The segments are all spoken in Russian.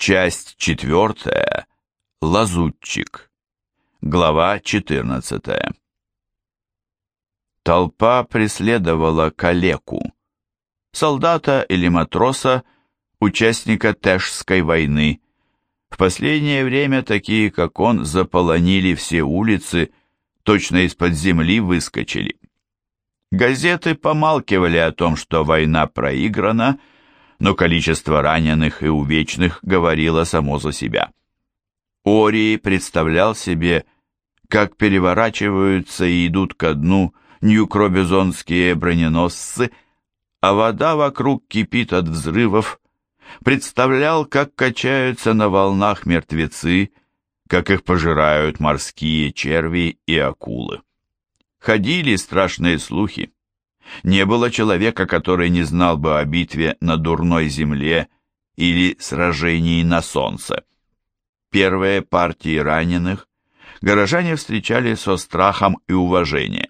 Часть четвертая. Лазутчик. Глава четырнадцатая. Толпа преследовала калеку, солдата или матроса, участника Тэшской войны. В последнее время такие, как он, заполонили все улицы, точно из-под земли выскочили. Газеты помалкивали о том, что война проиграна, но количество раненых и увечных говорило само за себя. Ори представлял себе, как переворачиваются и идут ко дну нью-кробизонские броненосцы, а вода вокруг кипит от взрывов, представлял, как качаются на волнах мертвецы, как их пожирают морские черви и акулы. Ходили страшные слухи. Не было человека, который не знал бы о битве на дурной земле или сражении на солнце. Первые партии раненых горожане встречали со страхом и уважением.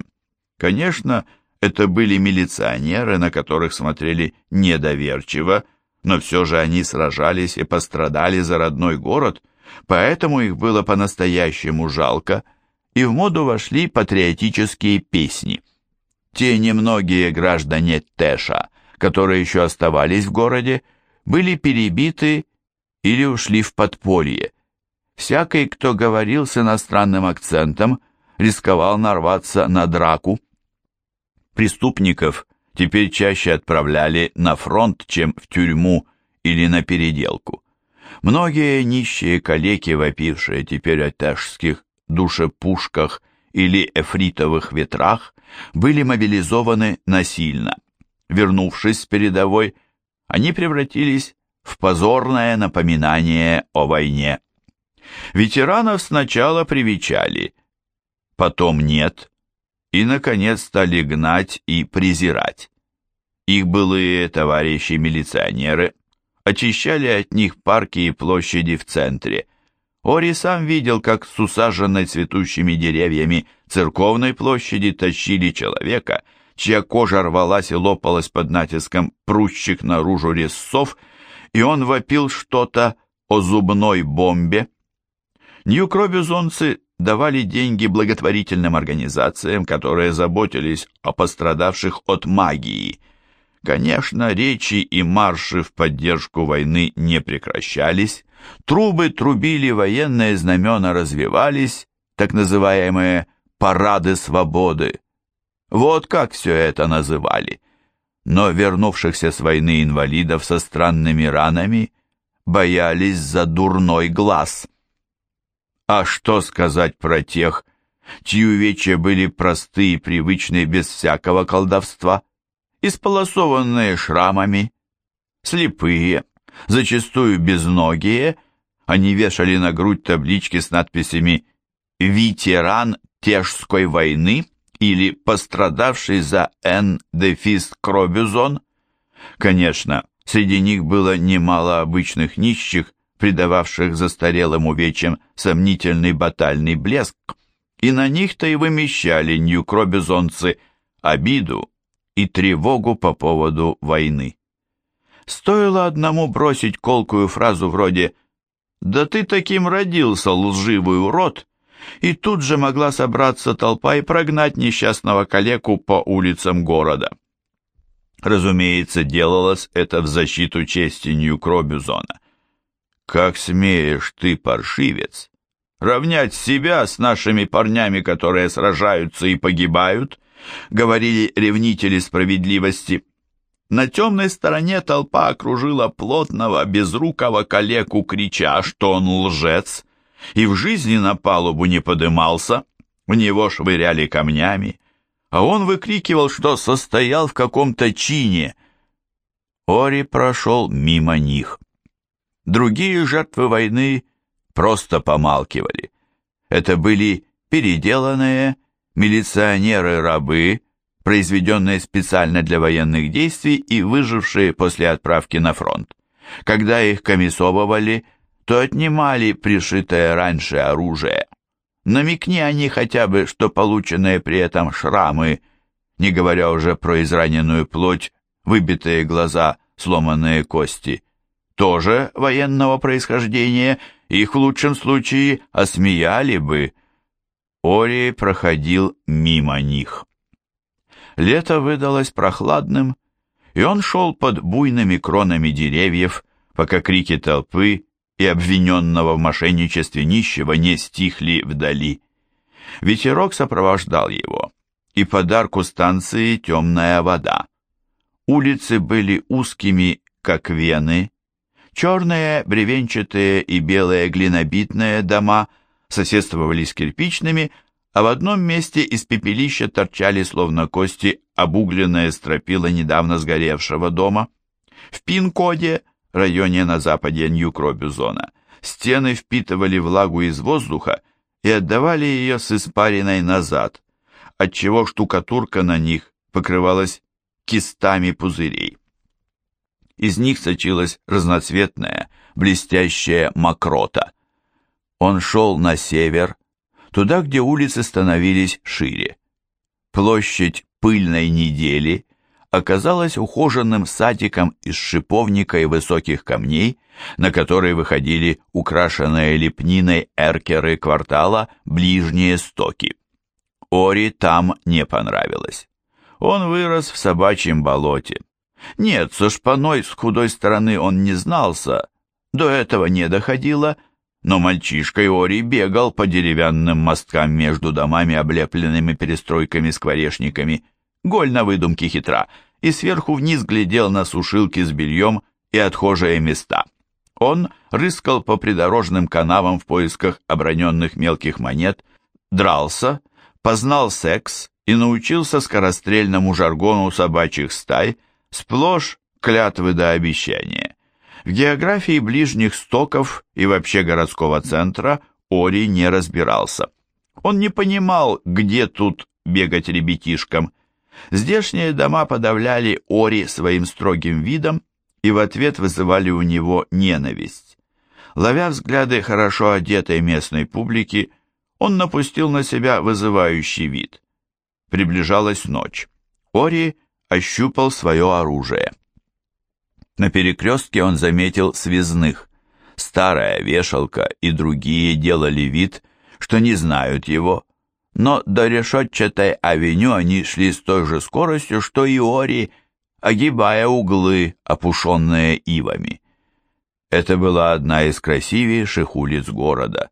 Конечно, это были милиционеры, на которых смотрели недоверчиво, но все же они сражались и пострадали за родной город, поэтому их было по-настоящему жалко, и в моду вошли патриотические песни – те немногие граждане Тэша, которые еще оставались в городе, были перебиты или ушли в подполье. Всякий, кто говорил с иностранным акцентом, рисковал нарваться на драку. Преступников теперь чаще отправляли на фронт, чем в тюрьму или на переделку. Многие нищие калеки, вопившие теперь о тэшских душепушках или эфритовых ветрах, были мобилизованы насильно. Вернувшись с передовой, они превратились в позорное напоминание о войне. Ветеранов сначала привечали, потом нет, и, наконец, стали гнать и презирать. Их былые товарищи-милиционеры очищали от них парки и площади в центре. Ори сам видел, как с усаженной цветущими деревьями церковной площади тащили человека, чья кожа рвалась и лопалась под натиском прущих наружу резцов, и он вопил что-то о зубной бомбе. Нью-Кробизонцы давали деньги благотворительным организациям, которые заботились о пострадавших от магии. Конечно, речи и марши в поддержку войны не прекращались, трубы трубили, военные знамена развивались, так называемые парады свободы. Вот как все это называли. Но вернувшихся с войны инвалидов со странными ранами боялись за дурной глаз. А что сказать про тех, чьи увечья были простые и привычные без всякого колдовства, исполосованные шрамами, слепые, зачастую безногие, они вешали на грудь таблички с надписями «Ветеран Тежской войны или пострадавший за Н. Дефис Кробюзон. Конечно, среди них было немало обычных нищих, придававших застарелым увечьям сомнительный батальный блеск, и на них-то и вымещали нью-кробюзонцы обиду и тревогу по поводу войны. Стоило одному бросить колкую фразу вроде «Да ты таким родился, лживый урод!» и тут же могла собраться толпа и прогнать несчастного калеку по улицам города. Разумеется, делалось это в защиту чести Нью-Кробюзона. «Как смеешь ты, паршивец, равнять себя с нашими парнями, которые сражаются и погибают?» говорили ревнители справедливости. На темной стороне толпа окружила плотного, безрукого калеку, крича, что он лжец, и в жизни на палубу не подымался, в него швыряли камнями, а он выкрикивал, что состоял в каком-то чине. Ори прошел мимо них. Другие жертвы войны просто помалкивали. Это были переделанные милиционеры-рабы, произведенные специально для военных действий и выжившие после отправки на фронт. Когда их комиссовывали, то отнимали пришитое раньше оружие. Намекни они хотя бы, что полученные при этом шрамы, не говоря уже про израненную плоть, выбитые глаза, сломанные кости, тоже военного происхождения, их в лучшем случае осмеяли бы. Ори проходил мимо них. Лето выдалось прохладным, и он шел под буйными кронами деревьев, пока крики толпы и обвиненного в мошенничестве нищего не стихли вдали. Ветерок сопровождал его, и подарку станции темная вода. Улицы были узкими, как вены, черные, бревенчатые и белые глинобитные дома соседствовали с кирпичными, а в одном месте из пепелища торчали, словно кости, обугленные стропила недавно сгоревшего дома. В Пин-коде, районе на западе Нью-Кробюзона, стены впитывали влагу из воздуха и отдавали ее с испариной назад, отчего штукатурка на них покрывалась кистами пузырей. Из них сочилась разноцветная, блестящая мокрота. Он шел на север, туда, где улицы становились шире. Площадь пыльной недели оказалась ухоженным садиком из шиповника и высоких камней, на которые выходили украшенные лепниной эркеры квартала ближние стоки. Ори там не понравилось. Он вырос в собачьем болоте. Нет, со шпаной с худой стороны он не знался, до этого не доходило, но мальчишкой Ори бегал по деревянным мосткам между домами, облепленными перестройками-скворечниками, голь на выдумке хитра, и сверху вниз глядел на сушилки с бельем и отхожие места. Он рыскал по придорожным канавам в поисках оброненных мелких монет, дрался, познал секс и научился скорострельному жаргону собачьих стай, сплошь клятвы до обещания. В географии ближних стоков и вообще городского центра Ори не разбирался. Он не понимал, где тут бегать ребятишкам. Здешние дома подавляли Ори своим строгим видом и в ответ вызывали у него ненависть. Ловя взгляды хорошо одетой местной публики, он напустил на себя вызывающий вид. Приближалась ночь. Ори ощупал свое оружие. На перекрестке он заметил связных. Старая вешалка и другие делали вид, что не знают его, но до решетчатой авеню они шли с той же скоростью, что и Ори, огибая углы, опушенные ивами. Это была одна из красивейших улиц города.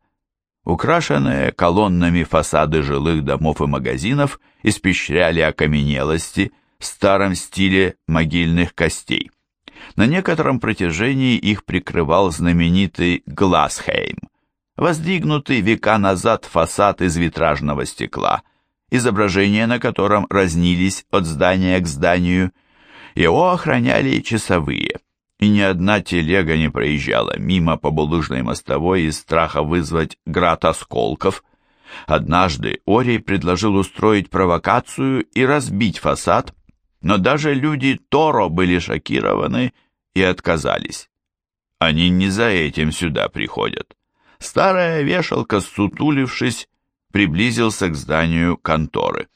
Украшенные колоннами фасады жилых домов и магазинов испещряли окаменелости в старом стиле могильных костей. На некотором протяжении их прикрывал знаменитый Гласхейм, воздвигнутый века назад фасад из витражного стекла, изображения на котором разнились от здания к зданию. Его охраняли часовые, и ни одна телега не проезжала мимо по булыжной мостовой из страха вызвать град осколков. Однажды Орий предложил устроить провокацию и разбить фасад, но даже люди Торо были шокированы и отказались. Они не за этим сюда приходят. Старая вешалка, сутулившись, приблизился к зданию конторы.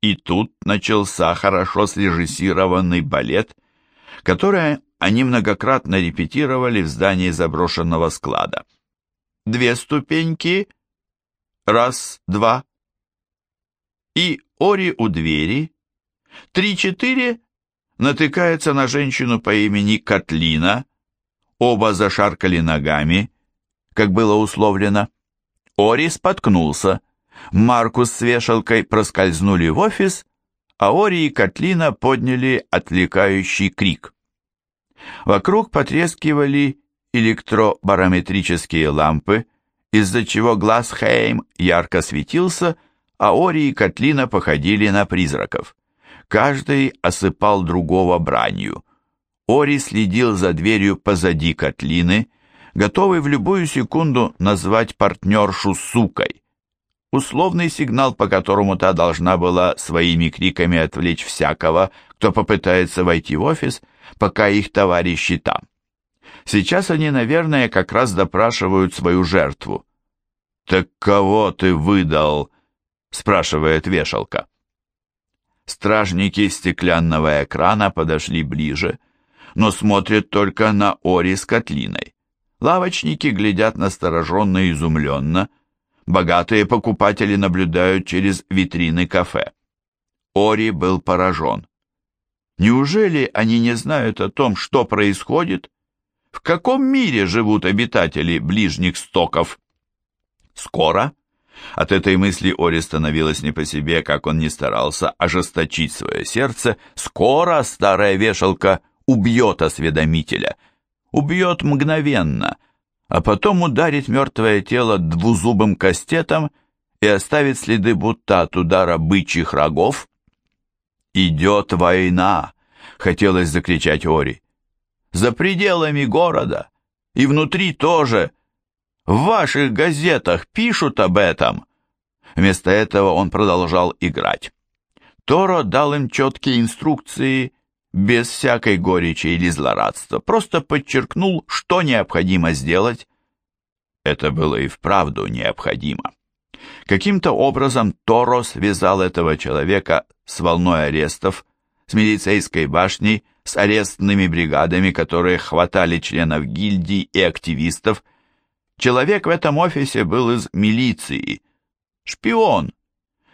И тут начался хорошо срежиссированный балет, который они многократно репетировали в здании заброшенного склада. Две ступеньки, раз, два, и Ори у двери, Три-четыре натыкается на женщину по имени Катлина, оба зашаркали ногами, как было условлено. Ори споткнулся, Маркус с вешалкой проскользнули в офис, а Ори и Катлина подняли отвлекающий крик. Вокруг потрескивали электробарометрические лампы, из-за чего глаз Хейм ярко светился, а Ори и Катлина походили на призраков. Каждый осыпал другого бранью. Ори следил за дверью позади Котлины, готовый в любую секунду назвать партнершу сукой. Условный сигнал, по которому та должна была своими криками отвлечь всякого, кто попытается войти в офис, пока их товарищи там. Сейчас они, наверное, как раз допрашивают свою жертву. «Так кого ты выдал?» — спрашивает вешалка. Стражники стеклянного экрана подошли ближе, но смотрит только на Ори с Котлиной. Лавочники глядят настороженно и изумленно, богатые покупатели наблюдают через витрины кафе. Ори был поражен. Неужели они не знают о том, что происходит? В каком мире живут обитатели ближних стоков? Скоро? От этой мысли Ори становилось не по себе, как он не старался ожесточить свое сердце. Скоро старая вешалка убьет осведомителя. Убьет мгновенно, а потом ударит мертвое тело двузубым кастетом и оставит следы будто от удара бычьих рогов. «Идет война!» — хотелось закричать Ори за пределами города. И внутри тоже. В ваших газетах пишут об этом. Вместо этого он продолжал играть. Торо дал им четкие инструкции, без всякой горечи или злорадства, просто подчеркнул, что необходимо сделать. Это было и вправду необходимо. Каким-то образом Торо связал этого человека с волной арестов, с милицейской башней, с арестными бригадами, которые хватали членов гильдий и активистов. Человек в этом офисе был из милиции. Шпион.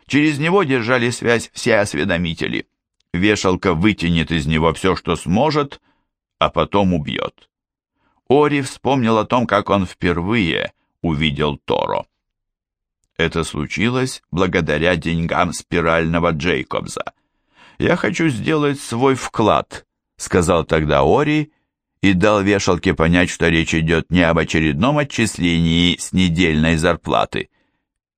Через него держали связь все осведомители. Вешалка вытянет из него все, что сможет, а потом убьет. Ори вспомнил о том, как он впервые увидел Торо. Это случилось благодаря деньгам спирального Джейкобза. Я хочу сделать свой вклад сказал тогда Ори и дал вешалке понять, что речь идет не об очередном отчислении с недельной зарплаты.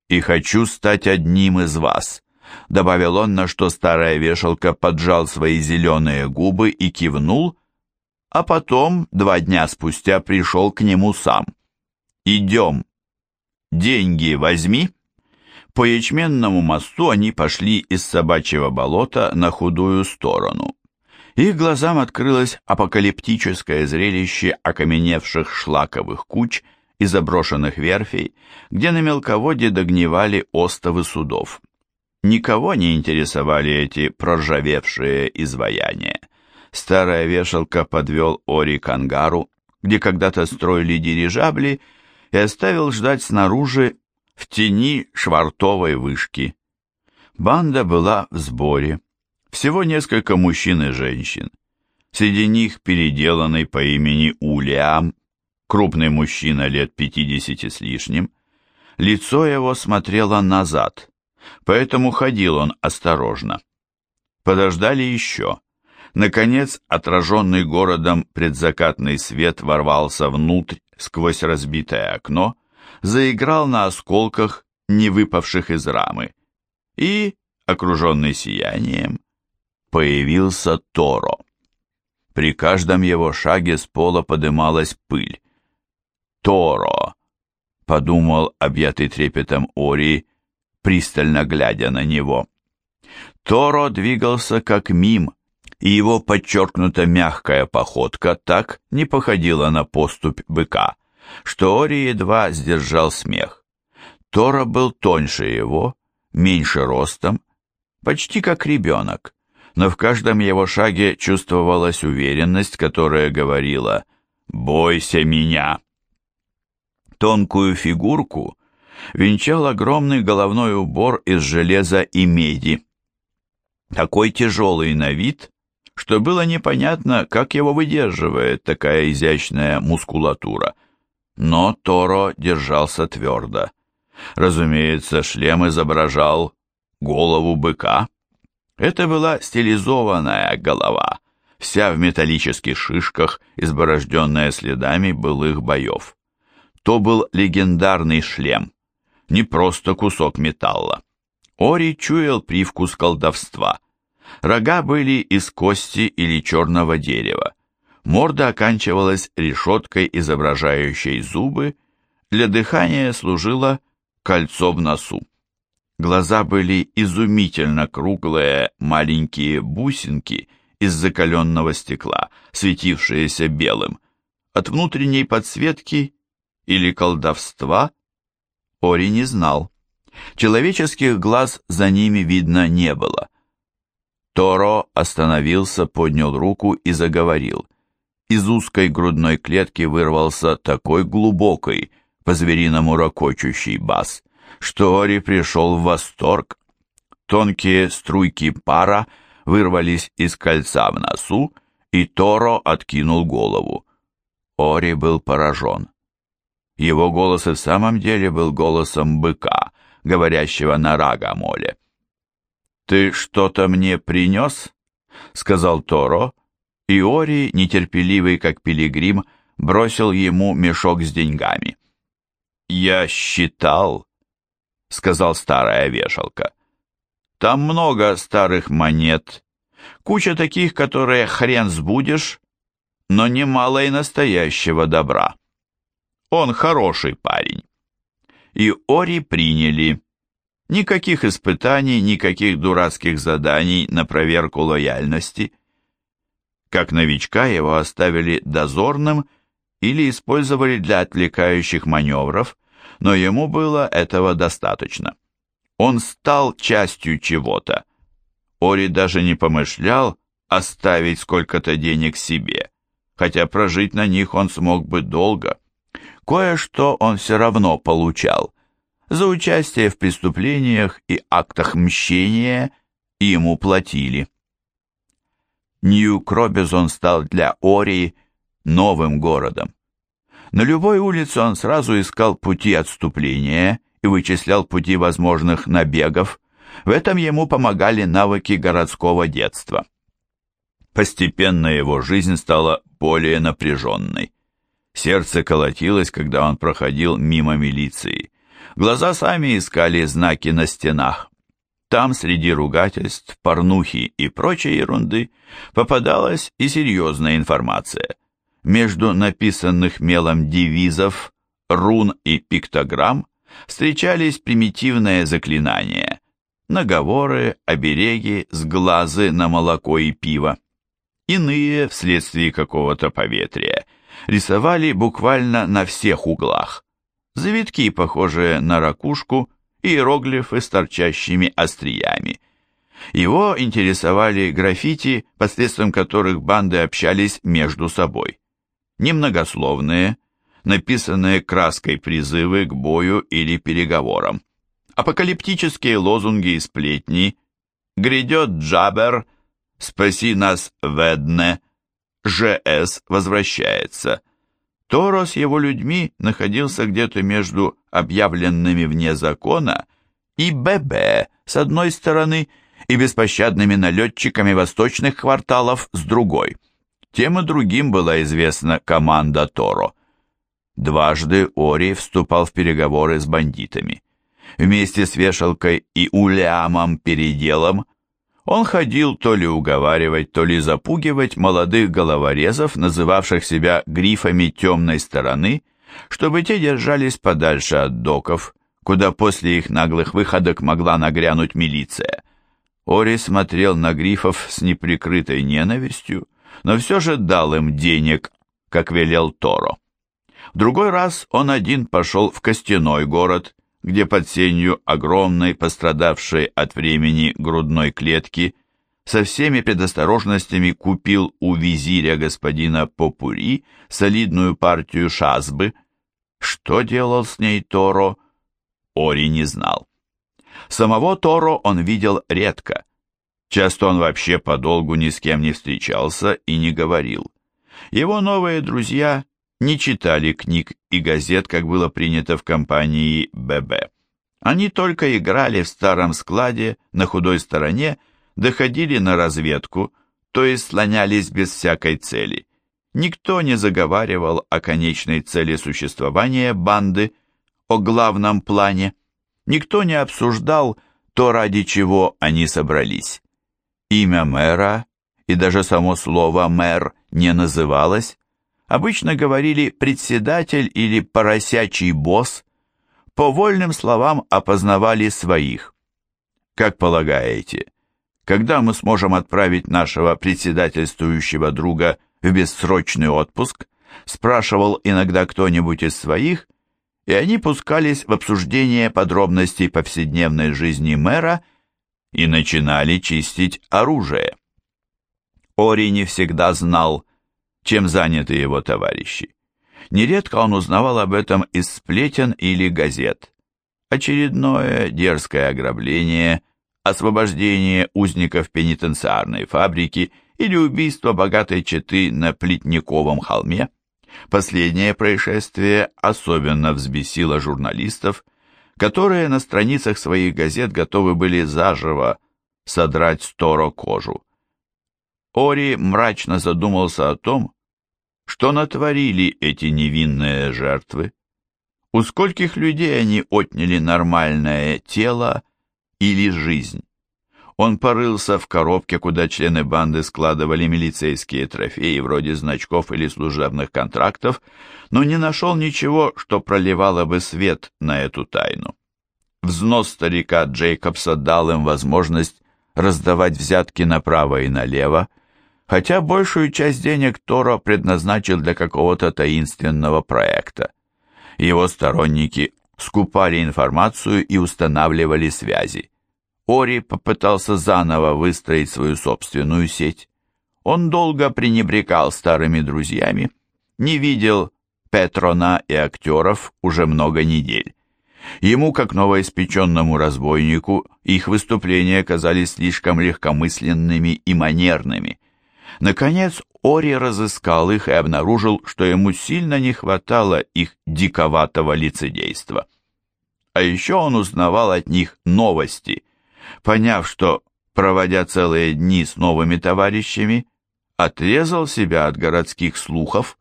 «И хочу стать одним из вас», — добавил он, на что старая вешалка поджал свои зеленые губы и кивнул, а потом, два дня спустя, пришел к нему сам. «Идем. Деньги возьми». По ячменному мосту они пошли из собачьего болота на худую сторону. Их глазам открылось апокалиптическое зрелище окаменевших шлаковых куч и заброшенных верфей, где на мелководье догнивали остовы судов. Никого не интересовали эти проржавевшие изваяния. Старая вешалка подвел Ори к ангару, где когда-то строили дирижабли, и оставил ждать снаружи в тени швартовой вышки. Банда была в сборе. Всего несколько мужчин и женщин. Среди них переделанный по имени Улиам, крупный мужчина лет пятидесяти с лишним. Лицо его смотрело назад, поэтому ходил он осторожно. Подождали еще. Наконец, отраженный городом предзакатный свет ворвался внутрь сквозь разбитое окно, заиграл на осколках, не выпавших из рамы, и, окруженный сиянием, появился Торо. При каждом его шаге с пола подымалась пыль. «Торо!» — подумал объятый трепетом Ори, пристально глядя на него. Торо двигался как мим, и его подчеркнуто мягкая походка так не походила на поступь быка, что Ори едва сдержал смех. Торо был тоньше его, меньше ростом, почти как ребенок, но в каждом его шаге чувствовалась уверенность, которая говорила «Бойся меня!». Тонкую фигурку венчал огромный головной убор из железа и меди. Такой тяжелый на вид, что было непонятно, как его выдерживает такая изящная мускулатура. Но Торо держался твердо. Разумеется, шлем изображал голову быка, это была стилизованная голова, вся в металлических шишках, изборожденная следами былых боев. То был легендарный шлем, не просто кусок металла. Ори чуял привкус колдовства. Рога были из кости или черного дерева. Морда оканчивалась решеткой, изображающей зубы, для дыхания служило кольцо в носу. Глаза были изумительно круглые, маленькие бусинки из закаленного стекла, светившиеся белым. От внутренней подсветки или колдовства Ори не знал. Человеческих глаз за ними видно не было. Торо остановился, поднял руку и заговорил. из узкой грудной клетки вырвался такой глубокий, по-звериному ракочущий бас, что Ори пришел в восторг. Тонкие струйки пара вырвались из кольца в носу, и Торо откинул голову. Ори был поражен. Его голос и в самом деле был голосом быка, говорящего на рагамоле. «Ты что-то мне принес?» — сказал Торо, и Ори, нетерпеливый как пилигрим, бросил ему мешок с деньгами. «Я считал», — сказал старая вешалка. «Там много старых монет, куча таких, которые хрен сбудешь, но немало и настоящего добра. Он хороший парень». И Ори приняли. Никаких испытаний, никаких дурацких заданий на проверку лояльности. Как новичка его оставили дозорным или использовали для отвлекающих маневров, но ему было этого достаточно. Он стал частью чего-то. Ори даже не помышлял оставить сколько-то денег себе, хотя прожить на них он смог бы долго. Кое-что он все равно получал. За участие в преступлениях и актах мщения ему платили. Нью-Кробизон стал для Ори новым городом. На любой улице он сразу искал пути отступления и вычислял пути возможных набегов. В этом ему помогали навыки городского детства. Постепенно его жизнь стала более напряженной. Сердце колотилось, когда он проходил мимо милиции. Глаза сами искали знаки на стенах. Там, среди ругательств, порнухи и прочей ерунды, попадалась и серьезная информация. Между написанных мелом девизов, рун и пиктограмм встречались примитивные заклинания, наговоры, обереги, сглазы на молоко и пиво. Иные, вследствие какого-то поветрия, рисовали буквально на всех углах. Завитки, похожие на ракушку, иероглифы с торчащими остриями. Его интересовали граффити, посредством которых банды общались между собой. Немногословные, написанные краской призывы к бою или переговорам. Апокалиптические лозунги и сплетни «Грядет Джабер», «Спаси нас, Ведне», «ЖС возвращается», Торо с его людьми находился где-то между объявленными вне закона и ББ с одной стороны и беспощадными налетчиками восточных кварталов с другой. Тем и другим была известна команда Торо. Дважды Ори вступал в переговоры с бандитами. Вместе с Вешалкой и Улямом Переделом он ходил то ли уговаривать, то ли запугивать молодых головорезов, называвших себя грифами темной стороны, чтобы те держались подальше от доков, куда после их наглых выходок могла нагрянуть милиция. Ори смотрел на грифов с неприкрытой ненавистью, но все же дал им денег, как велел Торо. В другой раз он один пошел в костяной город, где под сенью огромной, пострадавшей от времени грудной клетки, со всеми предосторожностями купил у визиря господина Попури солидную партию шазбы. Что делал с ней Торо, Ори не знал. Самого Торо он видел редко. Часто он вообще подолгу ни с кем не встречался и не говорил. Его новые друзья не читали книг и газет, как было принято в компании ББ. Они только играли в старом складе на худой стороне, доходили на разведку, то есть слонялись без всякой цели. Никто не заговаривал о конечной цели существования банды, о главном плане. Никто не обсуждал то, ради чего они собрались. Имя мэра и даже само слово «мэр» не называлось, Обычно говорили «председатель» или «поросячий босс». По вольным словам опознавали своих. Как полагаете, когда мы сможем отправить нашего председательствующего друга в бессрочный отпуск? Спрашивал иногда кто-нибудь из своих, и они пускались в обсуждение подробностей повседневной жизни мэра и начинали чистить оружие. Ори не всегда знал, чем заняты его товарищи. Нередко он узнавал об этом из сплетен или газет. Очередное дерзкое ограбление, освобождение узников пенитенциарной фабрики или убийство богатой четы на Плетниковом холме. Последнее происшествие особенно взбесило журналистов, которые на страницах своих газет готовы были заживо содрать сторо кожу. Ори мрачно задумался о том, что натворили эти невинные жертвы. У скольких людей они отняли нормальное тело или жизнь? Он порылся в коробке, куда члены банды складывали милицейские трофеи, вроде значков или служебных контрактов, но не нашел ничего, что проливало бы свет на эту тайну. Взнос старика Джейкобса дал им возможность раздавать взятки направо и налево, хотя большую часть денег Торо предназначил для какого-то таинственного проекта. Его сторонники скупали информацию и устанавливали связи. Ори попытался заново выстроить свою собственную сеть. Он долго пренебрегал старыми друзьями, не видел Петрона и актеров уже много недель. Ему, как новоиспеченному разбойнику, их выступления казались слишком легкомысленными и манерными. Наконец, Ори разыскал их и обнаружил, что ему сильно не хватало их диковатого лицедейства. А еще он узнавал от них новости – Поняв, что, проводя целые дни с новыми товарищами, отрезал себя от городских слухов,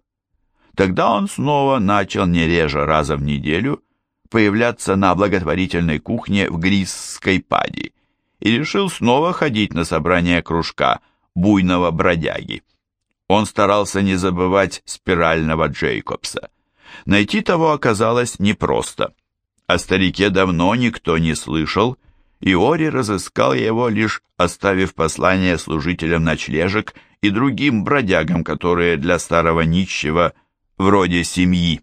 тогда он снова начал не реже раза в неделю появляться на благотворительной кухне в Грисской пади и решил снова ходить на собрание кружка буйного бродяги. Он старался не забывать спирального Джейкобса. Найти того оказалось непросто. О старике давно никто не слышал, и Ори разыскал его, лишь оставив послание служителям ночлежек и другим бродягам, которые для старого нищего вроде семьи.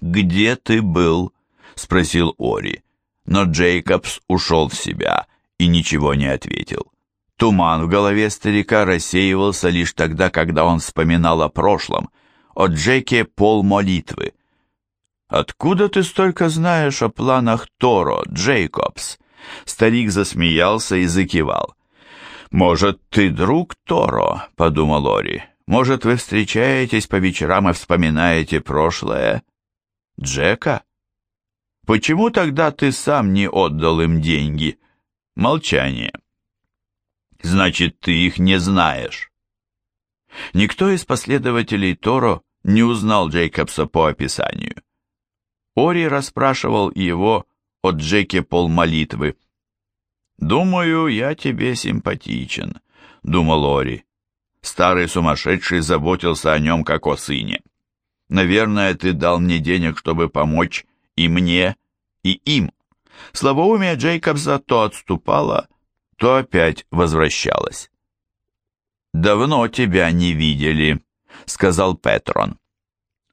«Где ты был?» — спросил Ори, но Джейкобс ушел в себя и ничего не ответил. Туман в голове старика рассеивался лишь тогда, когда он вспоминал о прошлом, о Джеке пол молитвы. «Откуда ты столько знаешь о планах Торо, Джейкобс?» Старик засмеялся и закивал. «Может, ты друг Торо?» — подумал Ори. «Может, вы встречаетесь по вечерам и вспоминаете прошлое?» «Джека?» «Почему тогда ты сам не отдал им деньги?» Молчание. «Значит, ты их не знаешь». Никто из последователей Торо не узнал Джейкобса по описанию. Ори расспрашивал его о Джеке полмолитвы. «Думаю, я тебе симпатичен», — думал Ори. Старый сумасшедший заботился о нем, как о сыне. «Наверное, ты дал мне денег, чтобы помочь и мне, и им». Слабоумие Джейкобса то отступало, то опять возвращалось. «Давно тебя не видели», — сказал Петрон.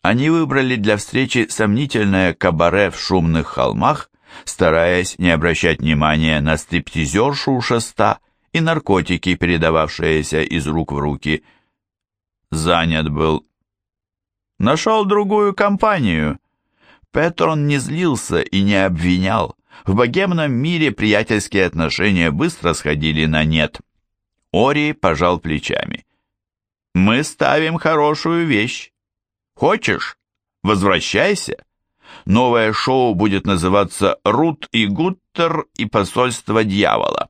Они выбрали для встречи сомнительное кабаре в шумных холмах стараясь не обращать внимания на стриптизершу у шеста и наркотики, передававшиеся из рук в руки. Занят был. Нашел другую компанию. Петрон не злился и не обвинял. В богемном мире приятельские отношения быстро сходили на нет. Ори пожал плечами. «Мы ставим хорошую вещь. Хочешь? Возвращайся. Новое шоу будет называться «Рут и Гуттер и посольство дьявола».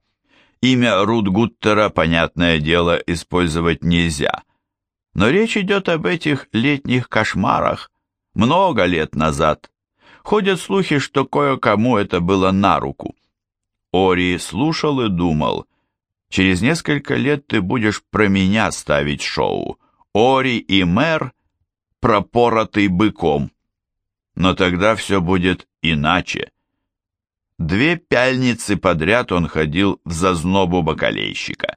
Имя Рут Гуттера, понятное дело, использовать нельзя. Но речь идет об этих летних кошмарах много лет назад. Ходят слухи, что кое-кому это было на руку. Ори слушал и думал, через несколько лет ты будешь про меня ставить шоу. Ори и мэр, пропоротый быком но тогда все будет иначе. Две пяльницы подряд он ходил в зазнобу бакалейщика.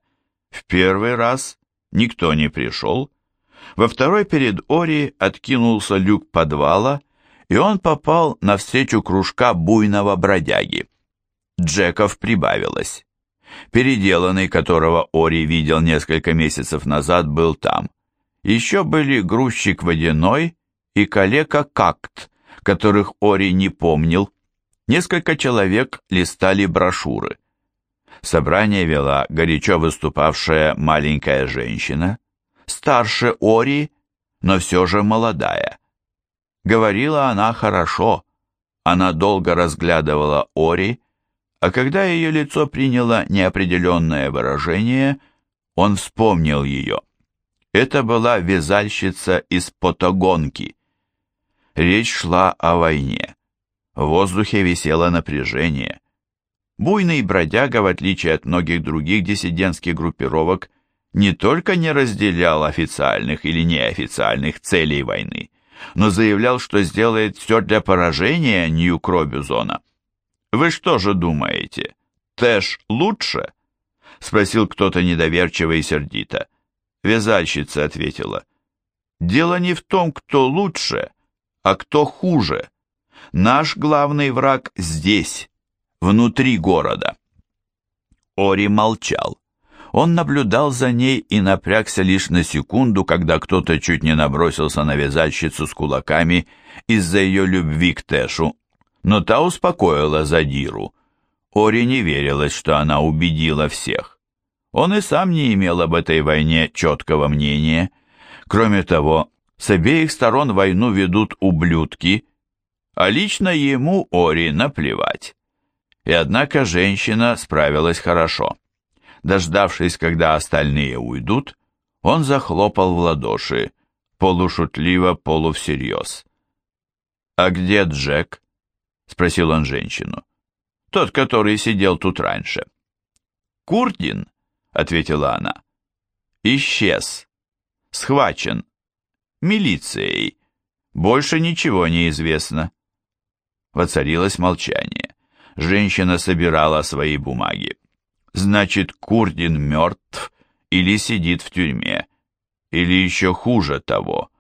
В первый раз никто не пришел, во второй перед Ори откинулся люк подвала, и он попал на встречу кружка буйного бродяги. Джеков прибавилось. Переделанный, которого Ори видел несколько месяцев назад, был там. Еще были грузчик Водяной и калека Какт, которых Ори не помнил. Несколько человек листали брошюры. Собрание вела горячо выступавшая маленькая женщина, старше Ори, но все же молодая. Говорила она хорошо, она долго разглядывала Ори, а когда ее лицо приняло неопределенное выражение, он вспомнил ее. Это была вязальщица из Потогонки. Речь шла о войне. В воздухе висело напряжение. Буйный бродяга, в отличие от многих других диссидентских группировок, не только не разделял официальных или неофициальных целей войны, но заявлял, что сделает все для поражения Нью-Кробюзона. «Вы что же думаете, Тэш лучше?» — спросил кто-то недоверчиво и сердито. Вязальщица ответила. «Дело не в том, кто лучше, а кто хуже. Наш главный враг здесь, внутри города». Ори молчал. Он наблюдал за ней и напрягся лишь на секунду, когда кто-то чуть не набросился на вязальщицу с кулаками из-за ее любви к Тэшу, но та успокоила Задиру. Ори не верилось, что она убедила всех. Он и сам не имел об этой войне четкого мнения. Кроме того, с обеих сторон войну ведут ублюдки, а лично ему Ори наплевать. И однако женщина справилась хорошо. Дождавшись, когда остальные уйдут, он захлопал в ладоши, полушутливо, полувсерьез. «А где Джек?» — спросил он женщину. «Тот, который сидел тут раньше». «Куртин?» — ответила она. «Исчез. Схвачен. Милицией. Больше ничего не известно». Воцарилось молчание. Женщина собирала свои бумаги. Значит, Курдин мертв или сидит в тюрьме, или еще хуже того.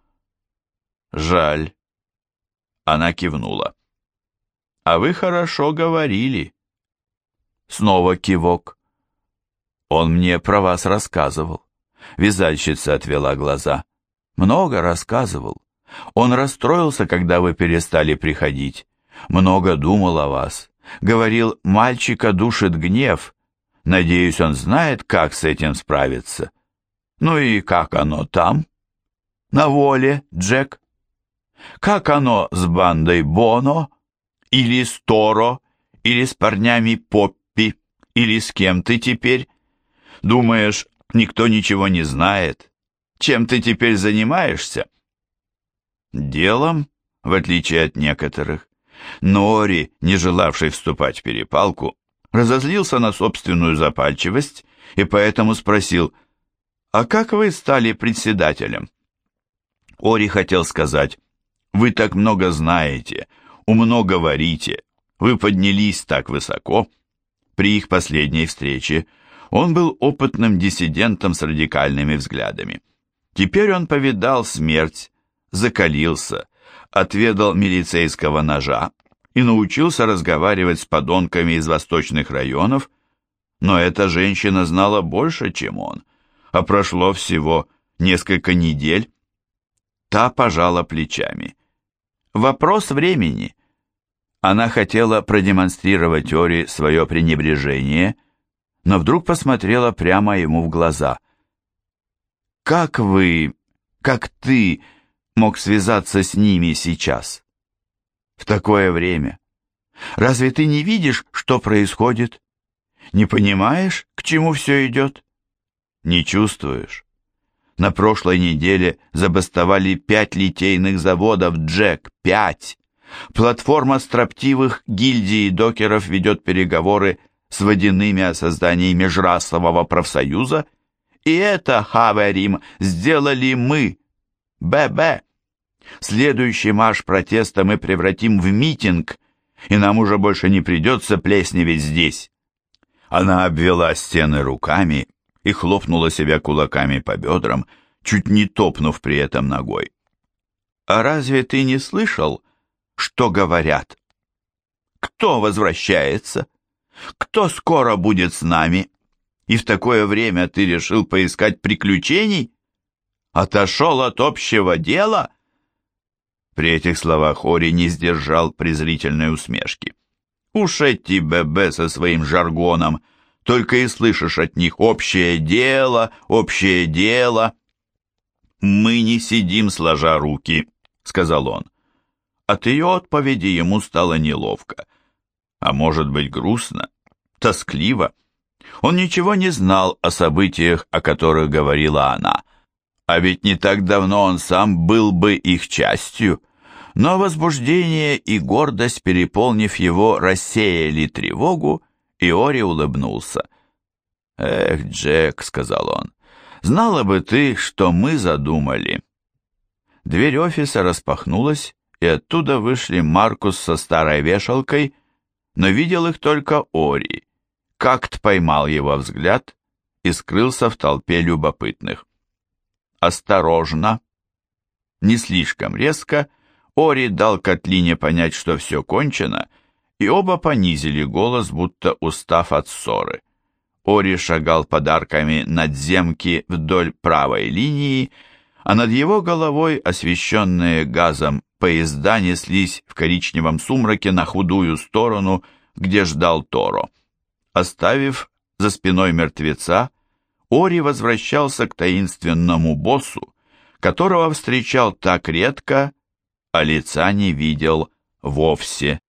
Жаль. Она кивнула. А вы хорошо говорили. Снова кивок. Он мне про вас рассказывал. Вязальщица отвела глаза. Много рассказывал. Он расстроился, когда вы перестали приходить. Много думал о вас. Говорил, мальчика душит гнев, Надеюсь, он знает, как с этим справиться. Ну и как оно там? На воле, Джек? Как оно с бандой Боно? Или с Торо? Или с парнями Поппи? Или с кем ты теперь? Думаешь, никто ничего не знает? Чем ты теперь занимаешься? Делом, в отличие от некоторых. Нори, не желавший вступать в перепалку, разозлился на собственную запальчивость и поэтому спросил, «А как вы стали председателем?» Ори хотел сказать, «Вы так много знаете, умно говорите, вы поднялись так высоко». При их последней встрече он был опытным диссидентом с радикальными взглядами. Теперь он повидал смерть, закалился, отведал милицейского ножа и научился разговаривать с подонками из восточных районов, но эта женщина знала больше, чем он, а прошло всего несколько недель. Та пожала плечами. Вопрос времени. Она хотела продемонстрировать Ори свое пренебрежение, но вдруг посмотрела прямо ему в глаза. «Как вы, как ты мог связаться с ними сейчас?» в такое время? Разве ты не видишь, что происходит? Не понимаешь, к чему все идет? Не чувствуешь? На прошлой неделе забастовали пять литейных заводов «Джек», пять. Платформа строптивых гильдий докеров ведет переговоры с водяными о создании межрасового профсоюза, и это, Хаверим, сделали мы, ББ. Следующий марш протеста мы превратим в митинг, и нам уже больше не придется плесневеть здесь. Она обвела стены руками и хлопнула себя кулаками по бедрам, чуть не топнув при этом ногой. «А разве ты не слышал, что говорят? Кто возвращается? Кто скоро будет с нами? И в такое время ты решил поискать приключений? Отошел от общего дела?» При этих словах Ори не сдержал презрительной усмешки. «Уж эти ББ со своим жаргоном, только и слышишь от них «общее дело, общее дело». «Мы не сидим сложа руки», — сказал он. От ее отповеди ему стало неловко. А может быть грустно, тоскливо. Он ничего не знал о событиях, о которых говорила она. А ведь не так давно он сам был бы их частью. Но возбуждение и гордость, переполнив его, рассеяли тревогу, и Ори улыбнулся. «Эх, Джек», — сказал он, — «знала бы ты, что мы задумали». Дверь офиса распахнулась, и оттуда вышли Маркус со старой вешалкой, но видел их только Ори. Какт поймал его взгляд и скрылся в толпе любопытных. Осторожно, не слишком резко, Ори дал Котлине понять, что все кончено, и оба понизили голос, будто устав от ссоры. Ори шагал подарками надземки вдоль правой линии, а над его головой, освещенные газом, поезда неслись в коричневом сумраке на худую сторону, где ждал Торо. Оставив за спиной мертвеца, Ори возвращался к таинственному боссу, которого встречал так редко, а лица не видел вовсе.